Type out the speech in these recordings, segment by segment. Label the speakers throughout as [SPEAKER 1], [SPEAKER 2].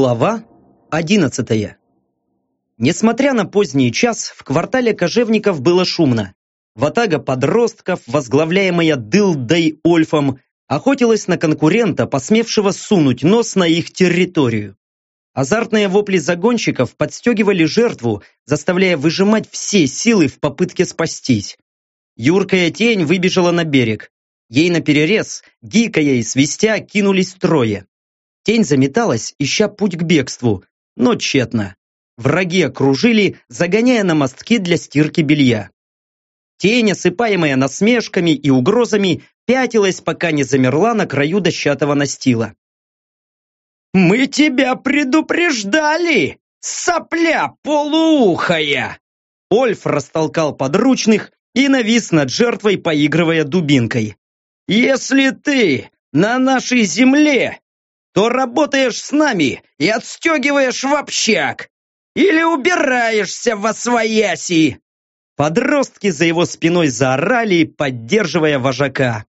[SPEAKER 1] Глава одиннадцатая Несмотря на поздний час, в квартале кожевников было шумно. Ватага подростков, возглавляемая Дылдой Ольфом, охотилась на конкурента, посмевшего сунуть нос на их территорию. Азартные вопли загонщиков подстегивали жертву, заставляя выжимать все силы в попытке спастись. Юркая тень выбежала на берег. Ей наперерез, гикая и свистя, кинулись трое. Тень заметалась, ища путь к бегству, но тщетно. Враги окружили, загоняя на мостки для стирки белья. Тень, осыпаемая насмешками и угрозами, пятилась, пока не замерла на краю дощатого настила. «Мы тебя предупреждали, сопля полуухая!» Ольф растолкал подручных и навис над жертвой, поигрывая дубинкой. «Если ты на нашей земле, то работаешь с нами и отстегиваешь в общак, или убираешься во свояси!» Подростки за его спиной заорали, поддерживая вожака.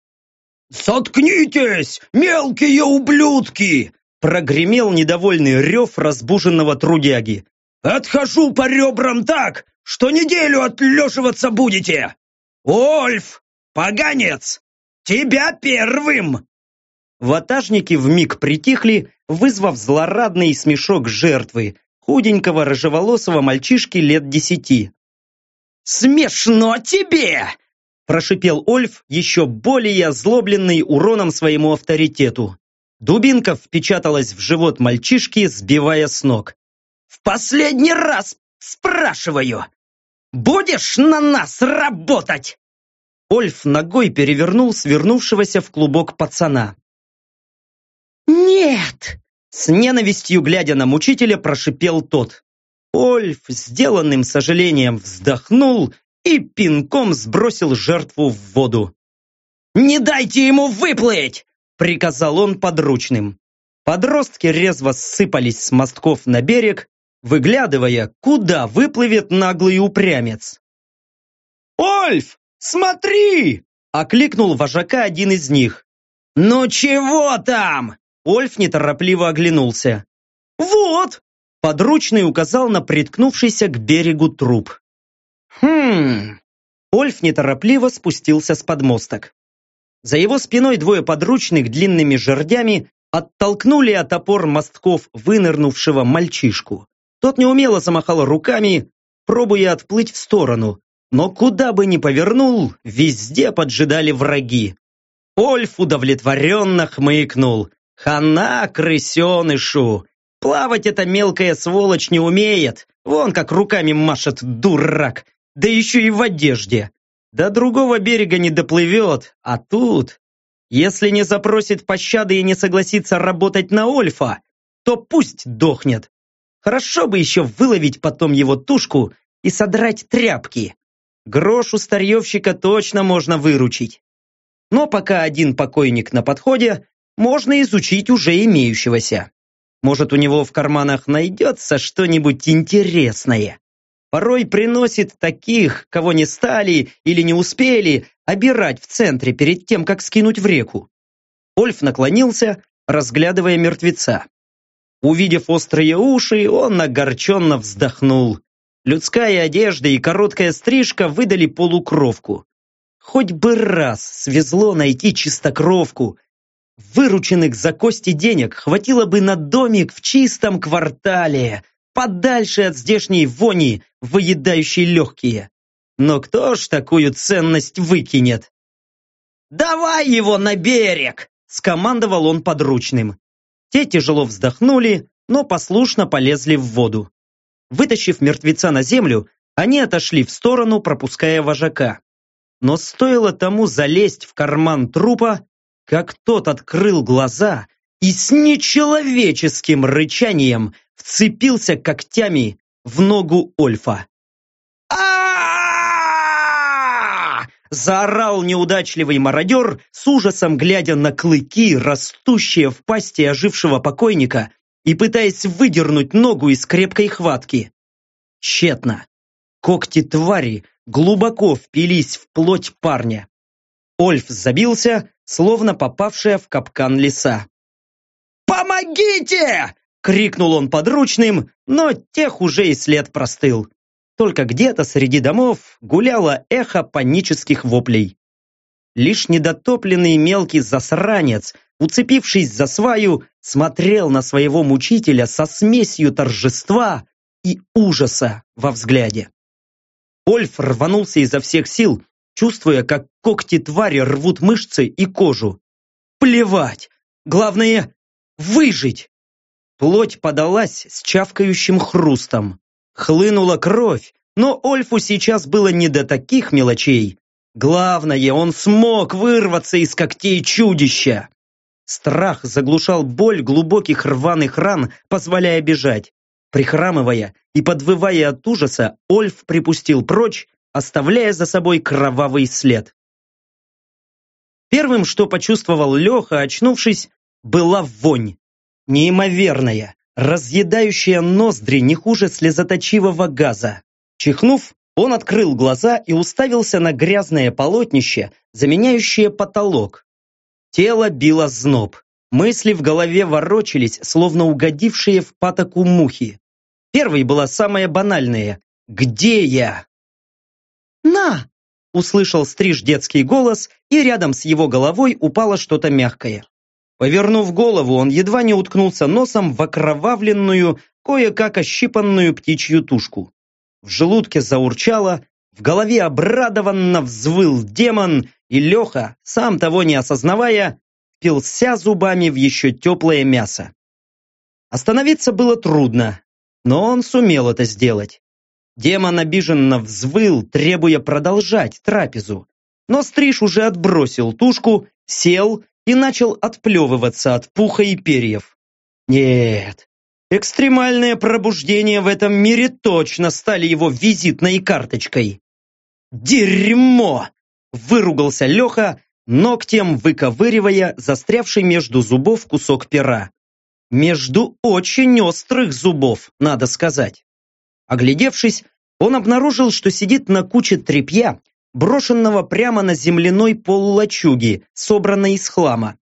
[SPEAKER 1] «Заткнитесь, мелкие ублюдки!» Прогремел недовольный рев разбуженного трудяги. «Отхожу по ребрам так, что неделю отлеживаться будете! Ольф, поганец, тебя первым!» Ватажники вмиг притихли, вызвав злорадный смешок жертвы, худенького рыжеволосого мальчишки лет десяти. «Смешно тебе!» прошипел Ольф, еще более озлобленный уроном своему авторитету. Дубинка впечаталась в живот мальчишки, сбивая с ног. «В последний раз спрашиваю! Будешь на нас работать?» Ольф ногой перевернул свернувшегося в клубок пацана. «Нет!» С ненавистью глядя на мучителя, прошипел тот. Ольф сделанным сожалением вздохнул и пинком сбросил жертву в воду. «Не дайте ему выплыть!» – приказал он подручным. Подростки резво сыпались с мостков на берег, выглядывая, куда выплывет наглый упрямец. «Ольф, смотри!» – окликнул вожака один из них. «Ну чего там?» Ольф неторопливо оглянулся. «Вот!» Подручный указал на приткнувшийся к берегу труп. «Хм...» Ольф неторопливо спустился с подмосток. За его спиной двое подручных длинными жердями оттолкнули от опор мостков вынырнувшего мальчишку. Тот неумело замахал руками, пробуя отплыть в сторону, но куда бы ни повернул, везде поджидали враги. Ольф удовлетворенно хмыкнул. «Хана крысенышу! Плавать эта мелкая сволочь не умеет. Вон как руками машет, дурак. Да еще и в одежде. До другого берега не доплывет, а тут... Если не запросит пощады и не согласится работать на Ольфа, то пусть дохнет. Хорошо бы еще выловить потом его тушку и содрать тряпки. Грош у старьевщика точно можно выручить. Но пока один покойник на подходе, можно изучить уже имеющегося. Может, у него в карманах найдется что-нибудь интересное. Порой приносит таких, кого не стали или не успели обирать в центре перед тем, как скинуть в реку. Ольф наклонился, разглядывая мертвеца. Увидев острые уши, он огорченно вздохнул. Людская одежда и короткая стрижка выдали полукровку. Хоть бы раз свезло найти чистокровку, Вырученных за кости денег хватило бы на домик в чистом квартале, подальше от здешней вони, выедающей легкие. Но кто ж такую ценность выкинет? «Давай его на берег!» – скомандовал он подручным. Те тяжело вздохнули, но послушно полезли в воду. Вытащив мертвеца на землю, они отошли в сторону, пропуская вожака. Но стоило тому залезть в карман трупа, как тот открыл глаза и с нечеловеческим рычанием вцепился когтями в ногу Ольфа. Заорал неудачливый мародер, с ужасом глядя на клыки, растущие в пасти ожившего покойника и пытаясь выдернуть ногу из крепкой хватки. Тщетно. Когти твари глубоко впились в плоть парня. Ольф забился, словно попавшая в капкан лиса. «Помогите!» — крикнул он подручным, но тех уже и след простыл. Только где-то среди домов гуляло эхо панических воплей. Лишь недотопленный мелкий засранец, уцепившись за сваю, смотрел на своего мучителя со смесью торжества и ужаса во взгляде. Ольф рванулся изо всех сил, чувствуя, как когти твари рвут мышцы и кожу. Плевать! Главное — выжить! Плоть подалась с чавкающим хрустом. Хлынула кровь, но Ольфу сейчас было не до таких мелочей. Главное, он смог вырваться из когтей чудища. Страх заглушал боль глубоких рваных ран, позволяя бежать. Прихрамывая и подвывая от ужаса, Ольф припустил прочь, оставляя за собой кровавый след. Первым, что почувствовал Леха, очнувшись, была вонь. Неимоверная, разъедающая ноздри не хуже слезоточивого газа. Чихнув, он открыл глаза и уставился на грязное полотнище, заменяющее потолок. Тело било зноб. Мысли в голове ворочались, словно угодившие в патоку мухи. Первой была самая банальная. «Где я?» «На!» – услышал стриж детский голос, и рядом с его головой упало что-то мягкое. Повернув голову, он едва не уткнулся носом в окровавленную, кое-как ощипанную птичью тушку. В желудке заурчало, в голове обрадованно взвыл демон, и Леха, сам того не осознавая, впился зубами в еще теплое мясо. Остановиться было трудно, но он сумел это сделать. Демон обиженно взвыл, требуя продолжать трапезу. Но Стриж уже отбросил тушку, сел и начал отплевываться от пуха и перьев. Нет, экстремальное пробуждение в этом мире точно стали его визитной карточкой. «Дерьмо!» – выругался Леха, ногтем выковыривая застрявший между зубов кусок пера. Между очень острых зубов, надо сказать. Оглядевшись, он обнаружил, что сидит на куче тряпья, брошенного прямо на земляной пол лачуги, собранной из хлама.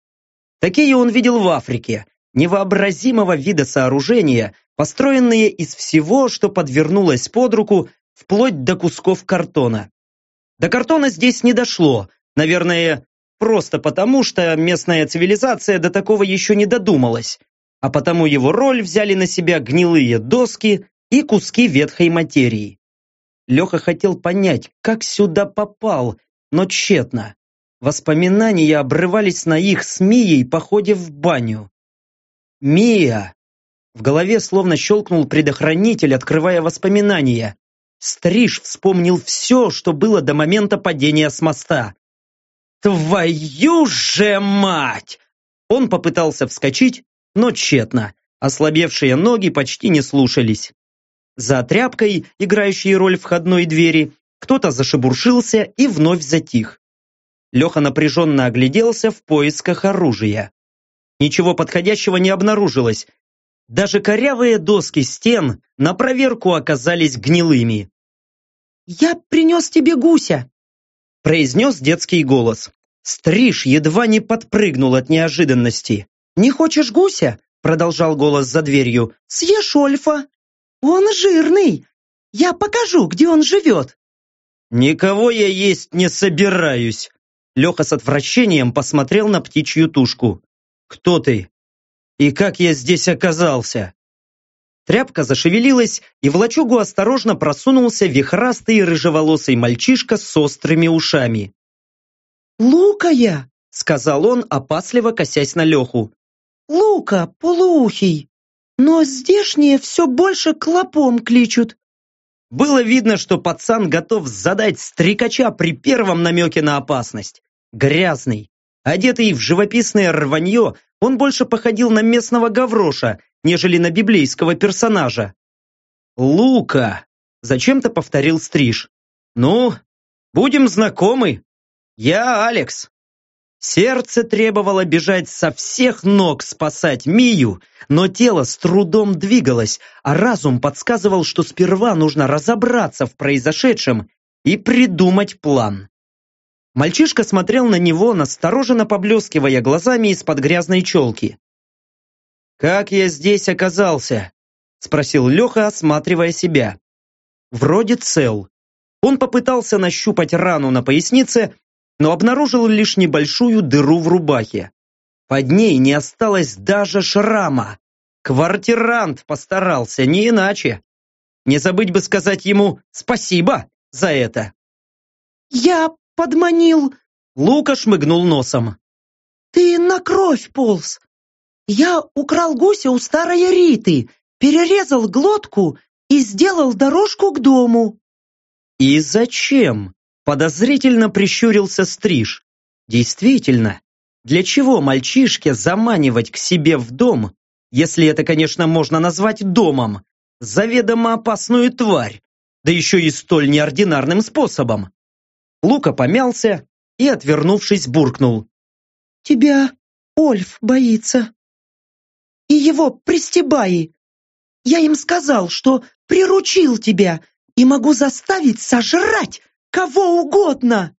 [SPEAKER 1] Такие он видел в Африке, невообразимого вида сооружения, построенные из всего, что подвернулось под руку, вплоть до кусков картона. До картона здесь не дошло, наверное, просто потому, что местная цивилизация до такого еще не додумалась, а потому его роль взяли на себя гнилые доски и куски ветхой материи. Леха хотел понять, как сюда попал, но тщетно. Воспоминания обрывались на их с Мией походе в баню. «Мия!» В голове словно щелкнул предохранитель, открывая воспоминания. Стриж вспомнил все, что было до момента падения с моста. «Твою же мать!» Он попытался вскочить, но тщетно. Ослабевшие ноги почти не слушались. За тряпкой, играющей роль входной двери, кто-то зашебуршился и вновь затих. Леха напряженно огляделся в поисках оружия. Ничего подходящего не обнаружилось. Даже корявые доски стен на проверку оказались гнилыми. «Я принес тебе гуся!» произнес детский голос. Стриж едва не подпрыгнул от неожиданности. «Не хочешь гуся?» продолжал голос за дверью. «Съешь Ольфа!» «Он жирный! Я покажу, где он живет!» «Никого я есть не собираюсь!» Леха с отвращением посмотрел на птичью тушку. «Кто ты? И как я здесь оказался?» Тряпка зашевелилась, и в лачугу осторожно просунулся вихрастый рыжеволосый мальчишка с острыми ушами. «Лукая!» — сказал он, опасливо косясь на Леху. «Лука, полуухий!» Но здешние все больше клопом кличут. Было видно, что пацан готов задать стрекача при первом намеке на опасность. Грязный, одетый в живописное рванье, он больше походил на местного гавроша, нежели на библейского персонажа. «Лука!» – зачем-то повторил Стриж. «Ну, будем знакомы. Я Алекс, Сердце требовало бежать со всех ног спасать Мию, но тело с трудом двигалось, а разум подсказывал, что сперва нужно разобраться в произошедшем и придумать план. Мальчишка смотрел на него, настороженно поблескивая глазами из-под грязной челки. «Как я здесь оказался?» – спросил Леха, осматривая себя. Вроде цел. Он попытался нащупать рану на пояснице, но обнаружил лишь небольшую дыру в рубахе. Под ней не осталось даже шрама. Квартирант постарался, не иначе. Не забыть бы сказать ему спасибо за это.
[SPEAKER 2] «Я подманил...»
[SPEAKER 1] Лука шмыгнул носом.
[SPEAKER 2] «Ты на кровь полз. Я украл гуся у старой Риты, перерезал глотку и сделал дорожку к дому».
[SPEAKER 1] «И зачем?» Подозрительно прищурился Стриж. «Действительно, для чего мальчишке заманивать к себе в дом, если это, конечно, можно назвать домом, заведомо опасную тварь, да еще и столь неординарным способом?» Лука помялся и, отвернувшись, буркнул.
[SPEAKER 2] «Тебя Ольф боится. И его пристебаи. Я им сказал, что приручил тебя и могу заставить сожрать кого угодно!»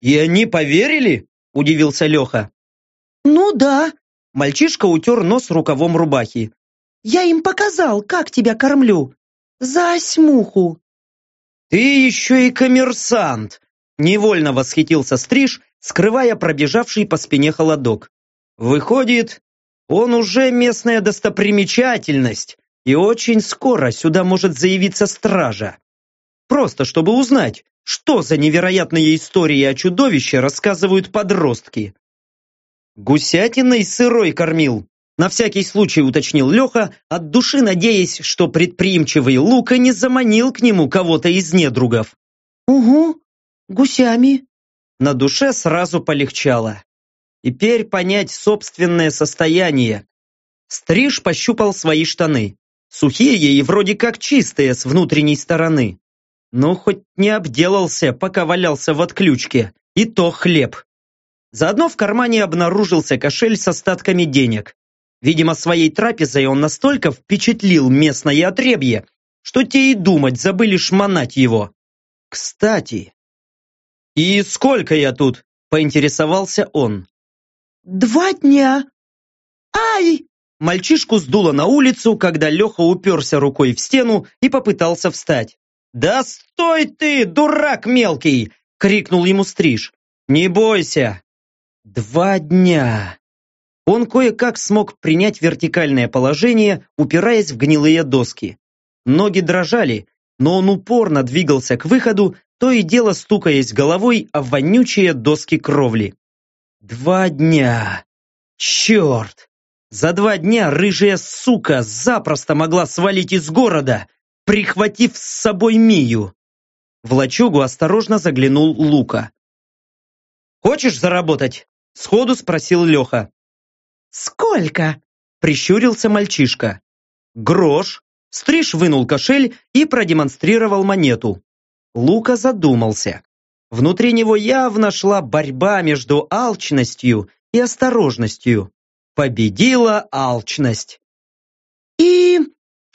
[SPEAKER 1] «И они поверили?» – удивился Леха.
[SPEAKER 2] «Ну да».
[SPEAKER 1] Мальчишка утер нос рукавом рубахи.
[SPEAKER 2] «Я им показал, как тебя кормлю. За осьмуху».
[SPEAKER 1] «Ты еще и коммерсант!» Невольно восхитился Стриж, скрывая пробежавший по спине холодок. «Выходит, он уже местная достопримечательность, и очень скоро сюда может заявиться стража. Просто чтобы узнать, что за невероятные истории о чудовище рассказывают подростки. Гусятиной сырой кормил, на всякий случай уточнил Леха, от души надеясь, что предприимчивый Лука не заманил к нему кого-то из недругов.
[SPEAKER 2] «Угу, гусями».
[SPEAKER 1] На душе сразу полегчало. Теперь понять собственное состояние. Стриж пощупал свои штаны. Сухие и вроде как чистые с внутренней стороны. Ну, хоть не обделался, пока валялся в отключке. И то хлеб. Заодно в кармане обнаружился кошель с остатками денег. Видимо, своей трапезой он настолько впечатлил местное отребье, что те и думать забыли шмонать его. Кстати. «И сколько я тут?» – поинтересовался он.
[SPEAKER 2] «Два дня». «Ай!»
[SPEAKER 1] Мальчишку сдуло на улицу, когда Леха уперся рукой в стену и попытался встать. «Да стой ты, дурак мелкий!» — крикнул ему Стриж. «Не бойся!» Два дня. Он кое-как смог принять вертикальное положение, упираясь в гнилые доски. Ноги дрожали, но он упорно двигался к выходу, то и дело стукаясь головой о вонючие доски кровли. Два дня. Черт! За два дня рыжая сука запросто могла свалить из города, прихватив с собой Мию. В лачугу осторожно заглянул Лука. «Хочешь заработать?» – сходу спросил Леха.
[SPEAKER 2] «Сколько?»
[SPEAKER 1] – прищурился мальчишка. «Грош». Стриж вынул кошель и продемонстрировал монету. Лука задумался. Внутри него явно шла борьба между алчностью и осторожностью. Победила алчность.
[SPEAKER 2] «И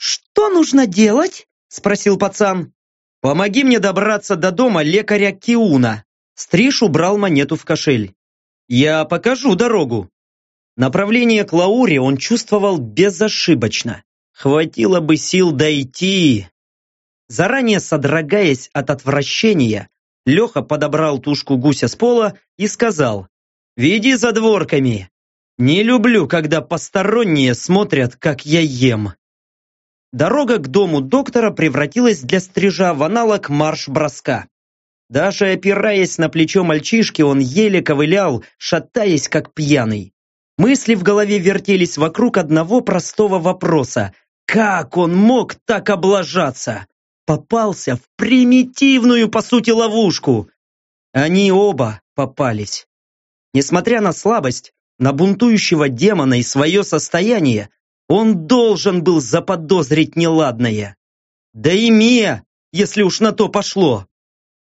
[SPEAKER 2] «Что нужно делать?» – спросил пацан.
[SPEAKER 1] «Помоги мне добраться до дома лекаря Киуна». Стриж убрал монету в кошель. «Я покажу дорогу». Направление к Лауре он чувствовал безошибочно. Хватило бы сил дойти. Заранее содрогаясь от отвращения, Леха подобрал тушку гуся с пола и сказал «Веди за дворками. Не люблю, когда посторонние смотрят, как я ем». Дорога к дому доктора превратилась для стрижа в аналог марш-броска. Даже опираясь на плечо мальчишки, он еле ковылял, шатаясь как пьяный. Мысли в голове вертелись вокруг одного простого вопроса. Как он мог так облажаться? Попался в примитивную, по сути, ловушку. Они оба попались. Несмотря на слабость, на бунтующего демона и свое состояние, он должен был заподозрить неладное. Да и Мия, если уж на то пошло.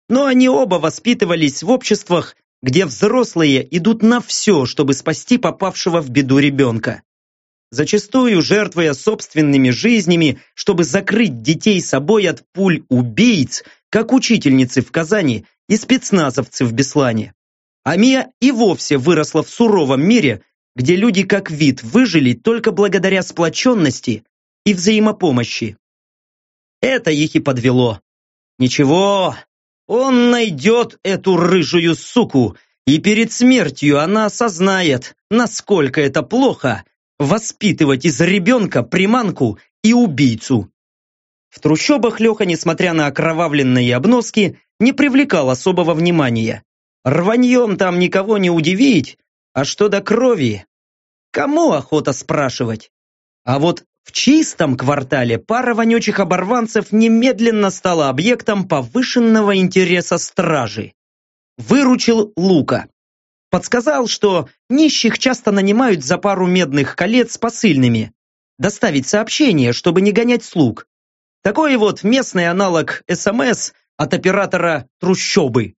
[SPEAKER 1] Но они оба воспитывались в обществах, где взрослые идут на все, чтобы спасти попавшего в беду ребенка. Зачастую жертвуя собственными жизнями, чтобы закрыть детей собой от пуль убийц, как учительницы в Казани и спецназовцы в Беслане. А Мия и вовсе выросла в суровом мире, где люди как вид выжили только благодаря сплоченности и взаимопомощи. Это их и подвело. Ничего, он найдет эту рыжую суку, и перед смертью она осознает, насколько это плохо воспитывать из ребенка приманку и убийцу. В трущобах Леха, несмотря на окровавленные обноски, не привлекал особого внимания. Рваньем там никого не удивить, а что до крови? Кому охота спрашивать? А вот в чистом квартале пара вонючих оборванцев немедленно стала объектом повышенного интереса стражи. Выручил Лука. Подсказал, что нищих часто нанимают за пару медных колец посыльными. Доставить сообщение, чтобы не гонять слуг. Такой вот местный аналог СМС от оператора трущобы.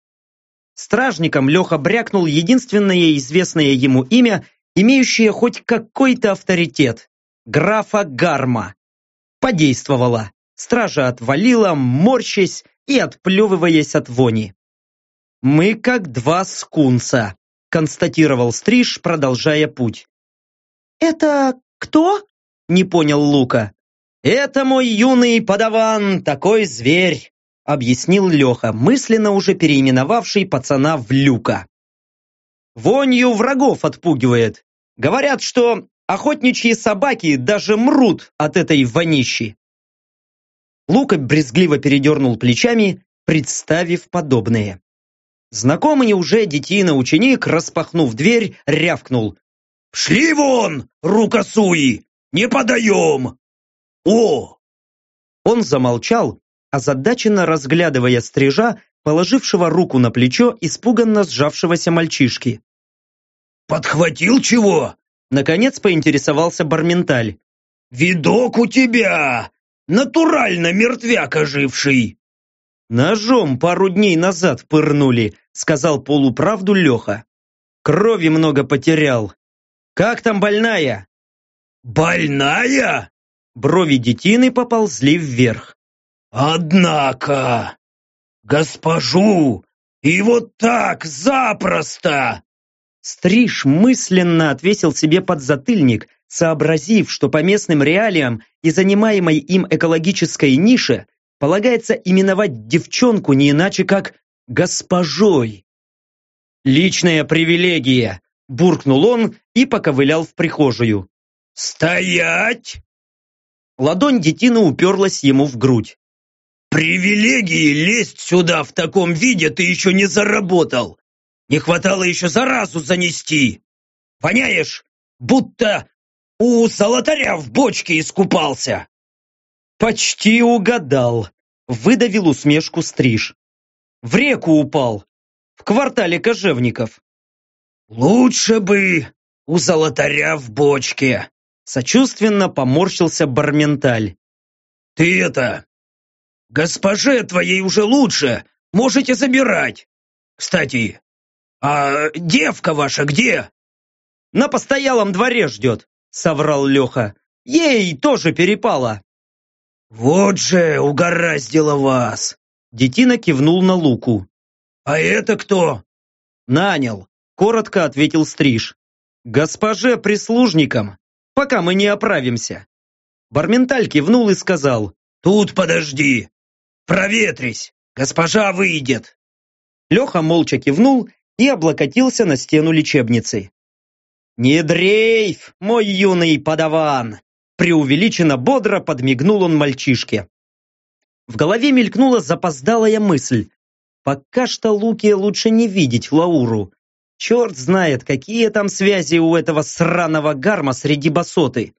[SPEAKER 1] Стражником Леха брякнул единственное известное ему имя, имеющее хоть какой-то авторитет – графа Гарма. Подействовало. Стража отвалила, морщась и отплевываясь от вони. «Мы как два скунса», – констатировал Стриж, продолжая путь.
[SPEAKER 2] «Это кто?» – не понял Лука.
[SPEAKER 1] «Это мой юный подаван, такой зверь», объяснил Леха, мысленно уже переименовавший пацана в Люка. «Вонью врагов отпугивает. Говорят, что охотничьи собаки даже мрут от этой вонищи». Лука брезгливо передернул плечами, представив подобное. Знакомый уже детина-ученик, распахнув дверь, рявкнул. «Шли вон, рукосуи! Не подаем!» «О!» Он замолчал, озадаченно разглядывая стрижа, положившего руку на плечо испуганно сжавшегося мальчишки. «Подхватил чего?» Наконец поинтересовался Барменталь. «Видок у тебя! Натурально мертвяк оживший!» «Ножом пару дней назад пырнули», сказал полуправду Леха. «Крови много потерял. Как там больная?» «Больная?» Брови детины поползли вверх. «Однако! Госпожу! И вот так запросто!» Стриж мысленно отвесил себе подзатыльник, сообразив, что по местным реалиям и занимаемой им экологической нише полагается именовать девчонку не иначе как госпожой. «Личная привилегия!» – буркнул он и поковылял в прихожую. «Стоять!» Ладонь детины уперлась ему в грудь. «Привилегии лезть сюда в таком виде ты еще не заработал! Не хватало еще заразу занести! Поняешь, будто у золотаря в бочке искупался!» «Почти угадал!» — выдавил усмешку стриж. «В реку упал, в квартале кожевников». «Лучше бы у золотаря в бочке!» Сочувственно поморщился Барменталь. «Ты это... Госпоже твоей уже лучше, можете забирать. Кстати, а девка ваша где?» «На постоялом дворе ждет», — соврал Леха. «Ей тоже перепало». «Вот же угораздило вас!» Детина кивнул на Луку. «А это кто?» «Нанял», — коротко ответил Стриж. «Госпоже прислужникам пока мы не оправимся. Барменталь кивнул и сказал, «Тут подожди, проветрись, госпожа выйдет». Леха молча кивнул и облокотился на стену лечебницы. «Не дрейф, мой юный подаван!» Преувеличенно бодро подмигнул он мальчишке. В голове мелькнула запоздалая мысль. Пока что Луке лучше не видеть Лауру. Черт знает, какие там связи у этого сраного гарма среди басоты.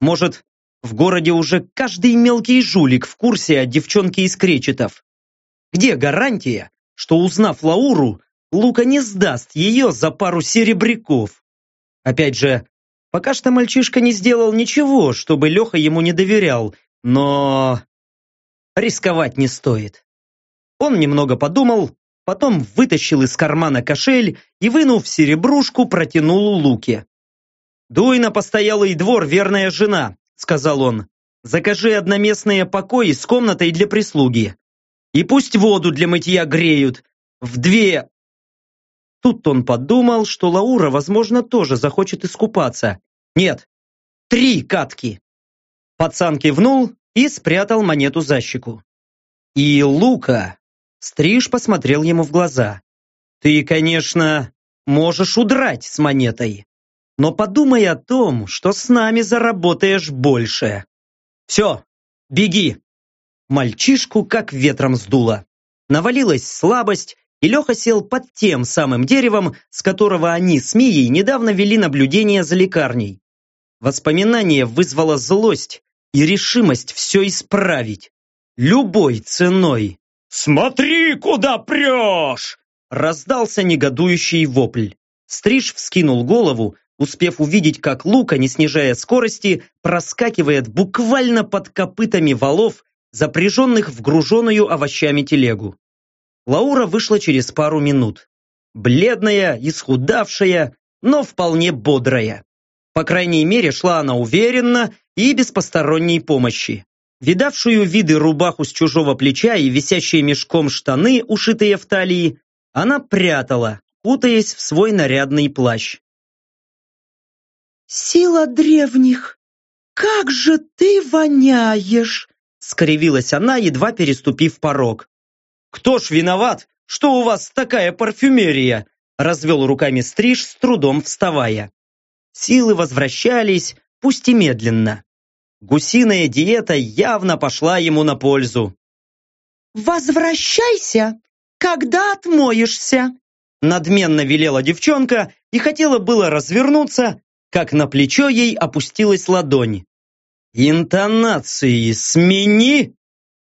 [SPEAKER 1] Может, в городе уже каждый мелкий жулик в курсе о девчонке из кречетов. Где гарантия, что узнав Лауру, Лука не сдаст ее за пару серебряков? Опять же, пока что мальчишка не сделал ничего, чтобы Леха ему не доверял, но... Рисковать не стоит. Он немного подумал потом вытащил из кармана кошель и, вынув серебрушку, протянул Луке. «Дуй на постоялый двор, верная жена», — сказал он. «Закажи одноместные покои с комнатой для прислуги. И пусть воду для мытья греют. В две... Тут он подумал, что Лаура, возможно, тоже захочет искупаться. Нет, три катки. Пацан кивнул и спрятал монету за щеку. И Лука. Стриж посмотрел ему в глаза. Ты, конечно, можешь удрать с монетой, но подумай о том, что с нами заработаешь больше. Все, беги. Мальчишку как ветром сдуло. Навалилась слабость, и Леха сел под тем самым деревом, с которого они с Мией недавно вели наблюдение за лекарней. Воспоминание вызвало злость и решимость все исправить. Любой ценой. «Смотри, куда прешь!» Раздался негодующий вопль. Стриж вскинул голову, успев увидеть, как Лука, не снижая скорости, проскакивает буквально под копытами валов, запряженных в груженную овощами телегу. Лаура вышла через пару минут. Бледная, исхудавшая, но вполне бодрая. По крайней мере, шла она уверенно и без посторонней помощи. Видавшую виды рубаху с чужого плеча и висящие мешком штаны, ушитые в талии, она прятала, кутаясь в свой нарядный плащ.
[SPEAKER 2] «Сила древних! Как же ты воняешь!»
[SPEAKER 1] скривилась она, едва переступив порог. «Кто ж виноват, что у вас такая парфюмерия?» развел руками стриж, с трудом вставая. Силы возвращались, пусть и медленно. Гусиная диета явно пошла ему на пользу.
[SPEAKER 2] «Возвращайся, когда отмоешься!»
[SPEAKER 1] Надменно велела девчонка и хотела было развернуться, как на плечо ей опустилась ладонь. «Интонации смени!»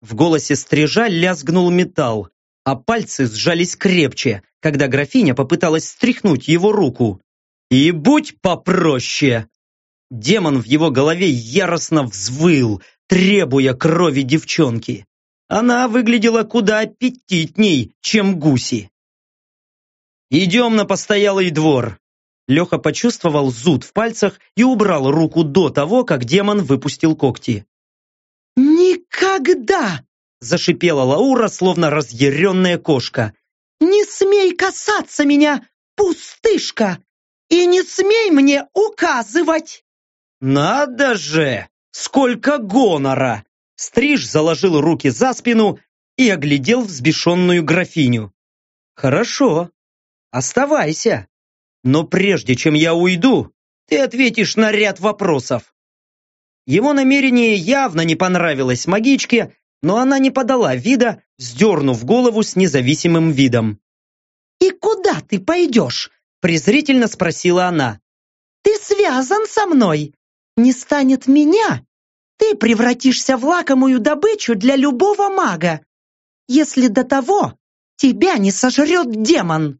[SPEAKER 1] В голосе стрижа лязгнул металл, а пальцы сжались крепче, когда графиня попыталась стряхнуть его руку. «И будь попроще!» Демон в его голове яростно взвыл, требуя крови девчонки. Она выглядела куда аппетитней, чем гуси. «Идем на постоялый двор!» Леха почувствовал зуд в пальцах и убрал руку до того, как демон выпустил когти.
[SPEAKER 2] «Никогда!» – зашипела Лаура, словно разъяренная кошка. «Не смей касаться меня, пустышка! И не смей мне указывать!»
[SPEAKER 1] «Надо же! Сколько гонора!» Стриж заложил руки за спину и оглядел взбешенную графиню. «Хорошо, оставайся. Но прежде чем я уйду, ты ответишь на ряд вопросов. Его намерение явно не понравилось магичке, но она не подала вида, сдернув голову с независимым видом.
[SPEAKER 2] «И куда ты пойдешь?» презрительно спросила она. «Ты связан со мной. Не станет меня, ты превратишься в лакомую добычу для любого мага. Если до того тебя не сожрет демон».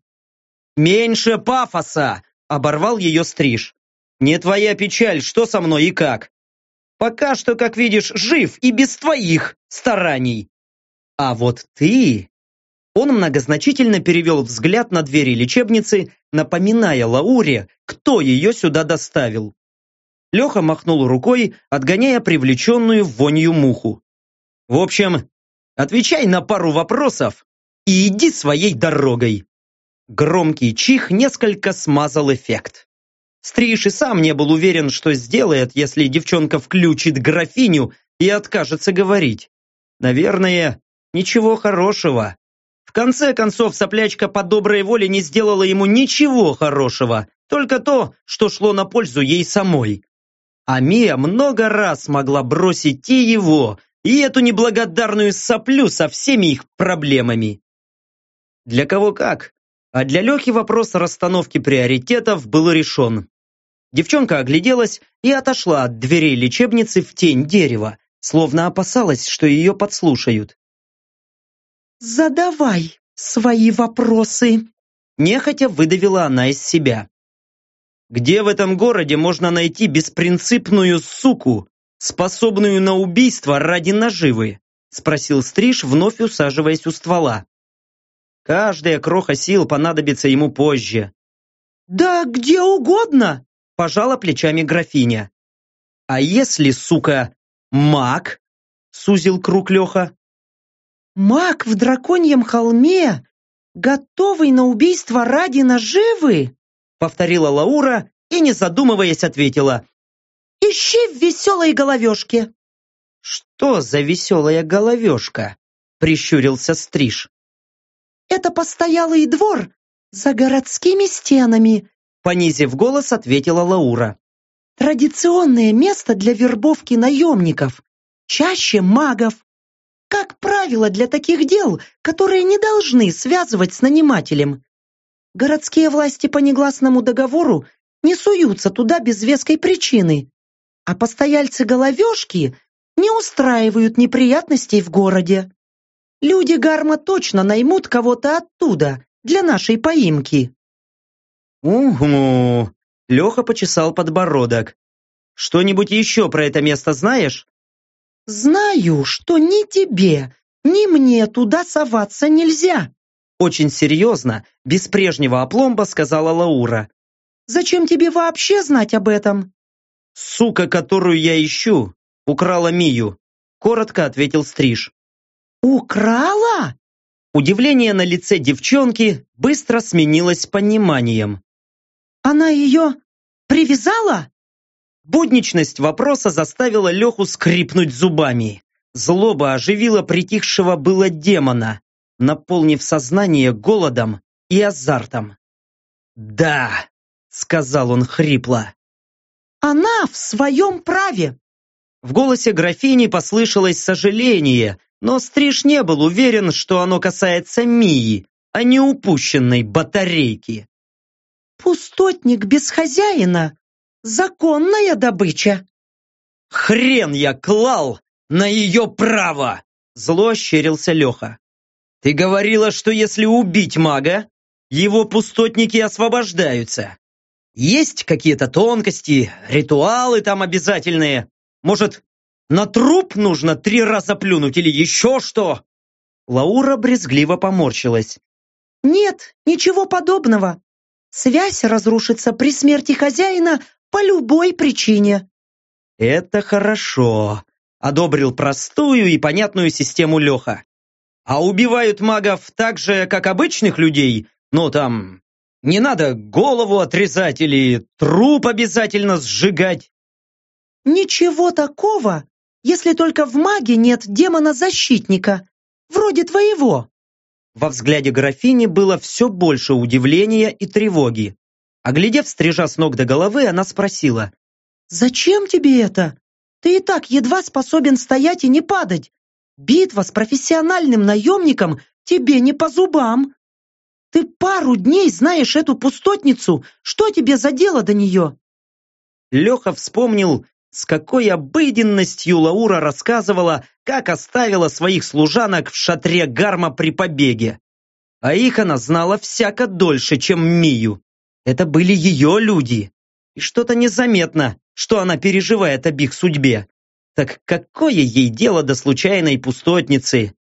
[SPEAKER 1] «Меньше пафоса!» – оборвал ее стриж. «Не твоя печаль, что со мной и как. Пока что, как видишь, жив и без твоих стараний. А вот ты...» Он многозначительно перевел взгляд на двери лечебницы, напоминая Лауре, кто ее сюда доставил. Леха махнул рукой, отгоняя привлеченную вонью муху. «В общем, отвечай на пару вопросов и иди своей дорогой». Громкий чих несколько смазал эффект. Стриж и сам не был уверен, что сделает, если девчонка включит графиню и откажется говорить. Наверное, ничего хорошего. В конце концов, соплячка по доброй воле не сделала ему ничего хорошего, только то, что шло на пользу ей самой. А Мия много раз могла бросить и его, и эту неблагодарную соплю со всеми их проблемами. Для кого как, а для Лехи вопрос расстановки приоритетов был решен. Девчонка огляделась и отошла от дверей лечебницы в тень дерева, словно опасалась, что ее подслушают.
[SPEAKER 2] «Задавай свои вопросы»,
[SPEAKER 1] нехотя выдавила она из себя. «Где в этом городе можно найти беспринципную суку, способную на убийство ради наживы?» спросил Стриж, вновь усаживаясь у ствола. Каждая кроха сил понадобится ему позже.
[SPEAKER 2] «Да где угодно!»
[SPEAKER 1] – пожала плечами графиня. «А если, сука, маг?» – сузил круг Леха.
[SPEAKER 2] «Маг в драконьем холме «Готовый на убийство ради наживы?»
[SPEAKER 1] повторила Лаура и, не задумываясь, ответила.
[SPEAKER 2] «Ищи в веселой головешке».
[SPEAKER 1] «Что за веселая головешка?» прищурился Стриж.
[SPEAKER 2] «Это постоялый двор за городскими стенами», понизив голос, ответила Лаура. «Традиционное место для вербовки наемников, чаще магов. Как правило, для таких дел, которые не должны связывать с нанимателем. Городские власти по негласному договору не суются туда без веской причины, а постояльцы головешки не устраивают неприятностей в городе. Люди Гарма точно наймут кого-то оттуда для нашей поимки.
[SPEAKER 1] Угу. Леха почесал подбородок. Что-нибудь еще про это место знаешь?
[SPEAKER 2] Знаю, что ни тебе, ни мне туда соваться нельзя.
[SPEAKER 1] Очень серьезно, без прежнего опломба сказала Лаура.
[SPEAKER 2] Зачем тебе вообще знать об этом?
[SPEAKER 1] Сука, которую я ищу, украла Мию. Коротко ответил Стриж.
[SPEAKER 2] Украла?
[SPEAKER 1] Удивление на лице девчонки быстро сменилось пониманием.
[SPEAKER 2] Она ее привязала?
[SPEAKER 1] Будничность вопроса заставила Леху скрипнуть зубами. Злоба оживила притихшего было демона, наполнив сознание голодом и азартом. «Да!» — сказал он хрипло.
[SPEAKER 2] «Она в своем праве!»
[SPEAKER 1] В голосе графини послышалось сожаление, но Стриж не был уверен, что оно касается Мии, а не упущенной батарейки.
[SPEAKER 2] «Пустотник без хозяина — законная добыча!»
[SPEAKER 1] «Хрен я клал на ее право!» Зло ощерился Леха. Ты говорила, что если убить мага, его пустотники освобождаются. Есть какие-то тонкости, ритуалы там обязательные. Может, на труп нужно три раза плюнуть или еще что?» Лаура брезгливо поморщилась.
[SPEAKER 2] «Нет, ничего подобного. Связь разрушится при смерти хозяина по любой причине».
[SPEAKER 1] «Это хорошо», — одобрил простую и понятную систему Леха. А убивают магов так же, как обычных людей? Ну там, не надо голову отрезать или труп обязательно сжигать.
[SPEAKER 2] Ничего такого, если только в маге нет демона-защитника, вроде твоего.
[SPEAKER 1] Во взгляде графини было все больше удивления и тревоги. Оглядев стрижа с ног до головы, она спросила.
[SPEAKER 2] «Зачем тебе это? Ты и так едва способен стоять и не падать. Битва с профессиональным наемником тебе не по зубам. Ты пару дней знаешь эту пустотницу, что тебе за дело до нее?»
[SPEAKER 1] Леха вспомнил, с какой обыденностью Лаура рассказывала, как оставила своих служанок в шатре Гарма при побеге. А их она знала всяко дольше, чем Мию. Это были ее люди. И что-то незаметно, что она переживает об их судьбе. Так какое ей дело до случайной пустотницы?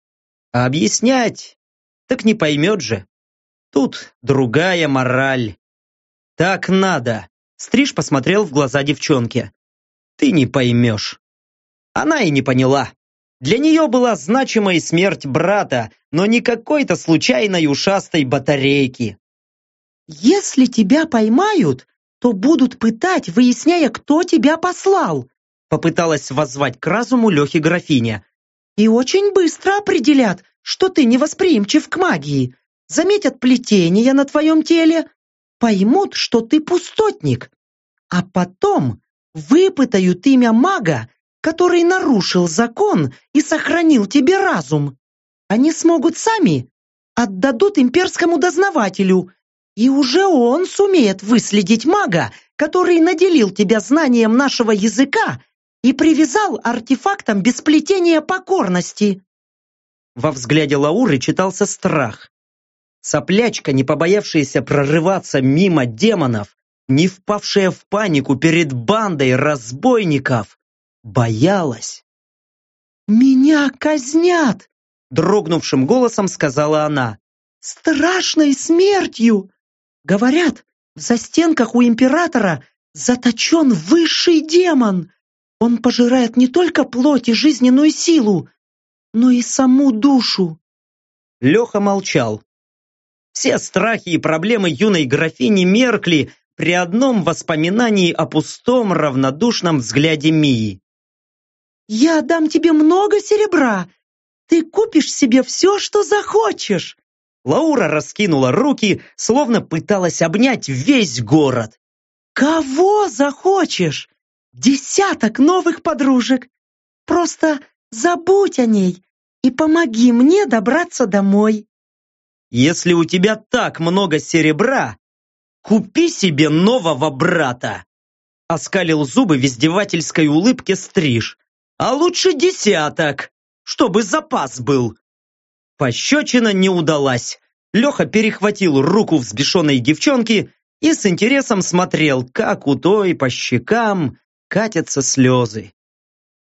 [SPEAKER 1] А объяснять? Так не поймет же. Тут другая мораль. Так надо. Стриж посмотрел в глаза девчонке. Ты не поймешь. Она и не поняла. Для нее была значимой смерть брата, но не какой-то случайной ушастой батарейки.
[SPEAKER 2] «Если тебя поймают, то будут пытать, выясняя, кто тебя послал»,
[SPEAKER 1] Попыталась воззвать к разуму Лехи графиня.
[SPEAKER 2] «И очень быстро определят, что ты невосприимчив к магии. Заметят плетение на твоем теле, поймут, что ты пустотник. А потом выпытают имя мага, который нарушил закон и сохранил тебе разум. Они смогут сами, отдадут имперскому дознавателю, и уже он сумеет выследить мага, который наделил тебя знанием нашего языка и привязал артефактом без плетения покорности.
[SPEAKER 1] Во взгляде Лауры читался страх. Соплячка, не побоявшаяся прорываться мимо демонов, не впавшая в панику перед бандой разбойников, боялась.
[SPEAKER 2] «Меня казнят!»
[SPEAKER 1] — дрогнувшим голосом сказала она.
[SPEAKER 2] «Страшной смертью! Говорят, в застенках у императора заточен высший демон, он пожирает не только плоть и жизненную силу, но и саму душу.
[SPEAKER 1] Леха молчал. Все страхи и проблемы юной графини меркли при одном воспоминании о пустом равнодушном взгляде Мии.
[SPEAKER 2] «Я дам тебе много серебра. Ты купишь себе все, что захочешь!»
[SPEAKER 1] Лаура раскинула руки, словно пыталась обнять весь город.
[SPEAKER 2] «Кого захочешь? Десяток новых подружек. Просто забудь о ней и помоги мне добраться домой».
[SPEAKER 1] «Если у тебя так много серебра, купи себе нового брата!» Оскалил зубы в издевательской улыбке стриж. «А лучше десяток, чтобы запас был!» Пощечина не удалась. Леха перехватил руку взбешенной девчонки и с интересом смотрел, как у той по щекам катятся слезы.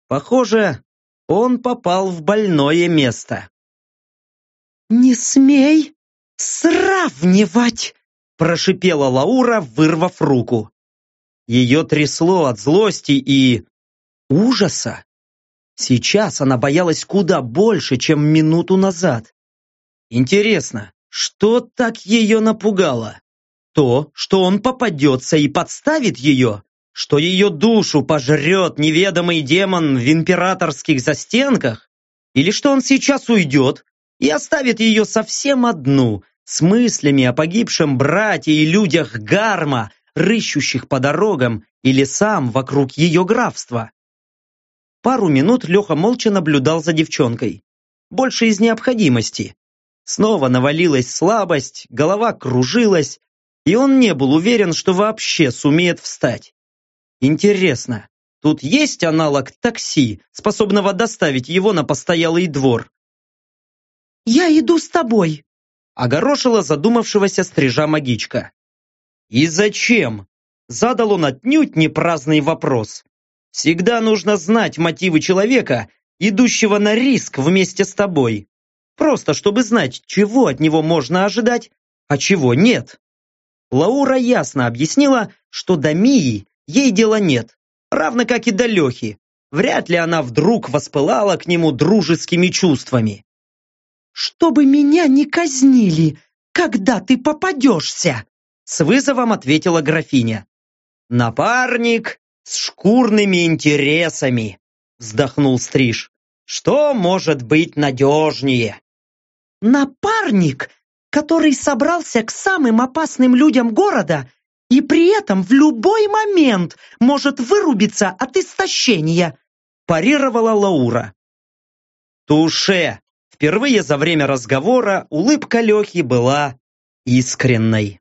[SPEAKER 1] Похоже, он попал в больное место.
[SPEAKER 2] «Не смей сравнивать!»
[SPEAKER 1] Прошипела Лаура, вырвав руку. Ее трясло от злости и ужаса. Сейчас она боялась куда больше, чем минуту назад. Интересно, что так ее напугало? То, что он попадется и подставит ее? Что ее душу пожрет неведомый демон в императорских застенках? Или что он сейчас уйдет и оставит ее совсем одну, с мыслями о погибшем брате и людях Гарма, рыщущих по дорогам и лесам вокруг ее графства? Пару минут Леха молча наблюдал за девчонкой. Больше из необходимости. Снова навалилась слабость, голова кружилась, и он не был уверен, что вообще сумеет встать. Интересно, тут есть аналог такси, способного доставить его на постоялый двор?
[SPEAKER 2] «Я иду с тобой», —
[SPEAKER 1] огорошила задумавшегося стрижа магичка. «И зачем?» — задал он отнюдь не праздный вопрос. «Всегда нужно знать мотивы человека, идущего на риск вместе с тобой. Просто чтобы знать, чего от него можно ожидать, а чего нет. Лаура ясно объяснила, что до Мии ей дела нет, равно как и до Лехи. Вряд ли она вдруг воспылала к нему дружескими чувствами.
[SPEAKER 2] «Чтобы меня не казнили, когда ты попадешься!»
[SPEAKER 1] С вызовом ответила графиня. «Напарник с шкурными интересами!» Вздохнул Стриж. «Что может быть надежнее?»
[SPEAKER 2] Напарник, который собрался к самым опасным людям города и при этом в любой момент может вырубиться от истощения, парировала Лаура.
[SPEAKER 1] Туше! Впервые за время разговора улыбка Лехи была искренной.